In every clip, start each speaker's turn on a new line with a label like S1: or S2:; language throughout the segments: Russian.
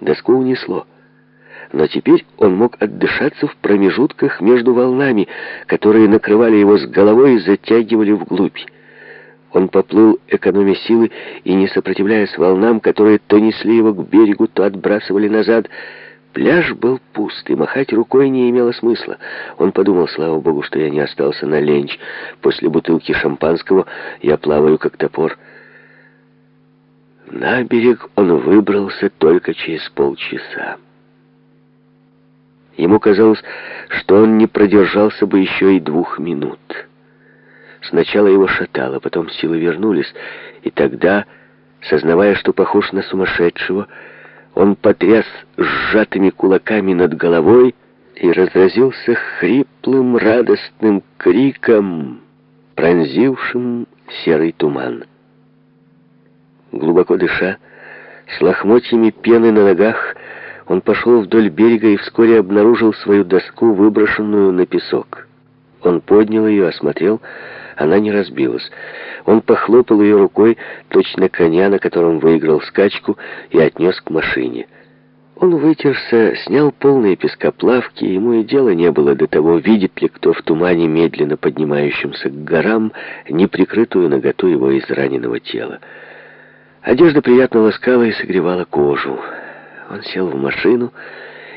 S1: Доску унесло. Но теперь он мог отдышаться в промежутках между волнами, которые накрывали его с головой и затягивали вглубь. Он поплыл, экономя силы и не сопротивляясь волнам, которые то несли его к берегу, то отбрасывали назад. Пляж был пуст, и махать рукой не имело смысла. Он подумал, слава богу, что я не остался на ленч. После бутылки шампанского я плаваю, как топор. На берег он выбрался только через полчаса. Ему казалось, что он не продержался бы еще и двух минут. Сначала его шатало, потом силы вернулись, и тогда, сознавая, что похож на сумасшедшего, он потряс сжатыми кулаками над головой и разразился хриплым радостным криком, пронзившим серый туман. Глубоко дыша, с лохмотьями пены на ногах, он пошел вдоль берега и вскоре обнаружил свою доску, выброшенную на песок. Он поднял ее, осмотрел, она не разбилась. Он похлопал ее рукой, точно коня, на котором выиграл скачку, и отнес к машине. Он вытерся, снял полные пескоплавки, ему и дела не было до того, видит ли кто в тумане, медленно поднимающемся к горам, неприкрытую наготу его израненного тела. Одежда приятно ласкала и согревала кожу. Он сел в машину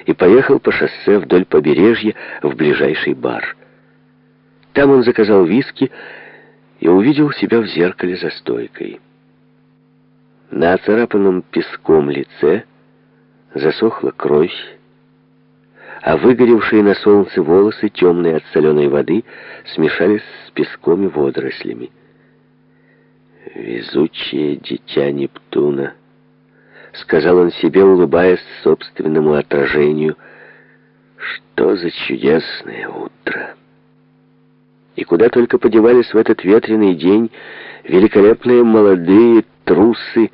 S1: и поехал по шоссе вдоль побережья в ближайший бар. Там он заказал виски и увидел себя в зеркале за стойкой. На оцарапанном песком лице засохла кровь, а выгоревшие на солнце волосы, темные от соленой воды, смешались с песком и водорослями. «Везучее дитя Нептуна», — сказал он себе, улыбаясь собственному отражению, — «что за чудесное утро!» И куда только подевались в этот ветреный день великолепные молодые трусы,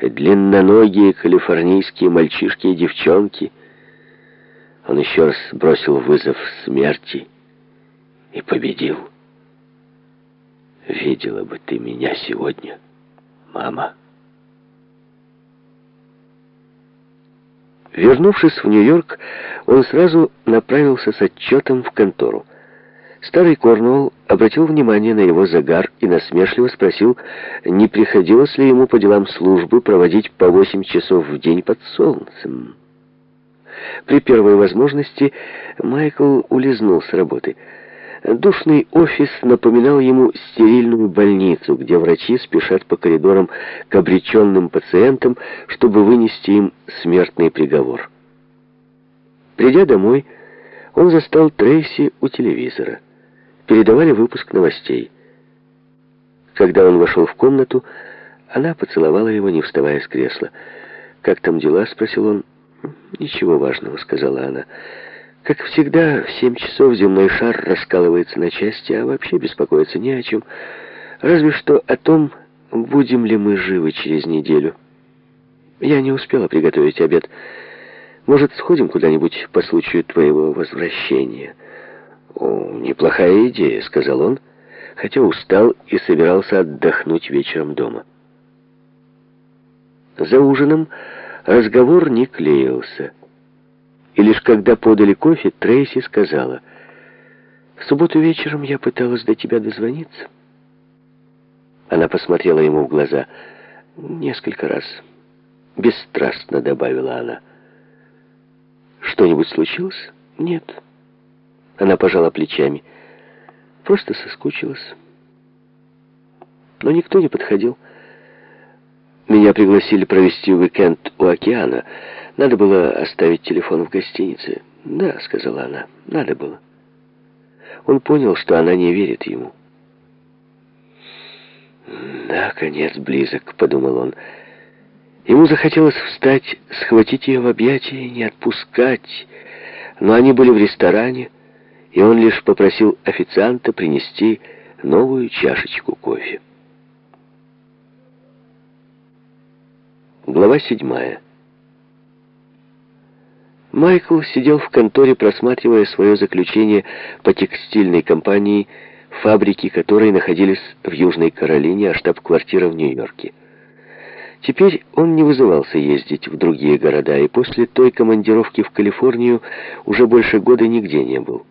S1: длинноногие калифорнийские мальчишки и девчонки. Он еще раз бросил вызов смерти и победил. Видела бы ты меня сегодня, мама. Вернувшись в Нью-Йорк, он сразу направился с отчетом в контору. Старый Корнуолл обратил внимание на его загар и насмешливо спросил, не приходилось ли ему по делам службы проводить по восемь часов в день под солнцем. При первой возможности Майкл улизнул с работы. Душный офис напоминал ему стерильную больницу, где врачи спешат по коридорам к обреченным пациентам, чтобы вынести им смертный приговор. Придя домой, он застал Трейси у телевизора передавали выпуск новостей. Когда он вошел в комнату, она поцеловала его, не вставая с кресла. «Как там дела?» — спросил он. «Ничего важного», — сказала она. «Как всегда, в семь часов земной шар раскалывается на части, а вообще беспокоиться не о чем. Разве что о том, будем ли мы живы через неделю. Я не успела приготовить обед. Может, сходим куда-нибудь по случаю твоего возвращения?» «О, неплохая идея», — сказал он, хотя устал и собирался отдохнуть вечером дома. За ужином разговор не клеился. И лишь когда подали кофе, Трейси сказала, «В субботу вечером я пыталась до тебя дозвониться». Она посмотрела ему в глаза несколько раз. Бесстрастно добавила она. «Что-нибудь случилось?» «Нет». Она пожала плечами. Просто соскучилась. Но никто не подходил. Меня пригласили провести уикенд у океана. Надо было оставить телефон в гостинице. «Да», — сказала она, — «надо было». Он понял, что она не верит ему. «Да, конец близок», — подумал он. Ему захотелось встать, схватить ее в объятия и не отпускать. Но они были в ресторане, и он лишь попросил официанта принести новую чашечку кофе. Глава седьмая. Майкл сидел в конторе, просматривая свое заключение по текстильной компании, фабрики которой находились в Южной Каролине, а штаб-квартира в Нью-Йорке. Теперь он не вызывался ездить в другие города, и после той командировки в Калифорнию уже больше года нигде не был.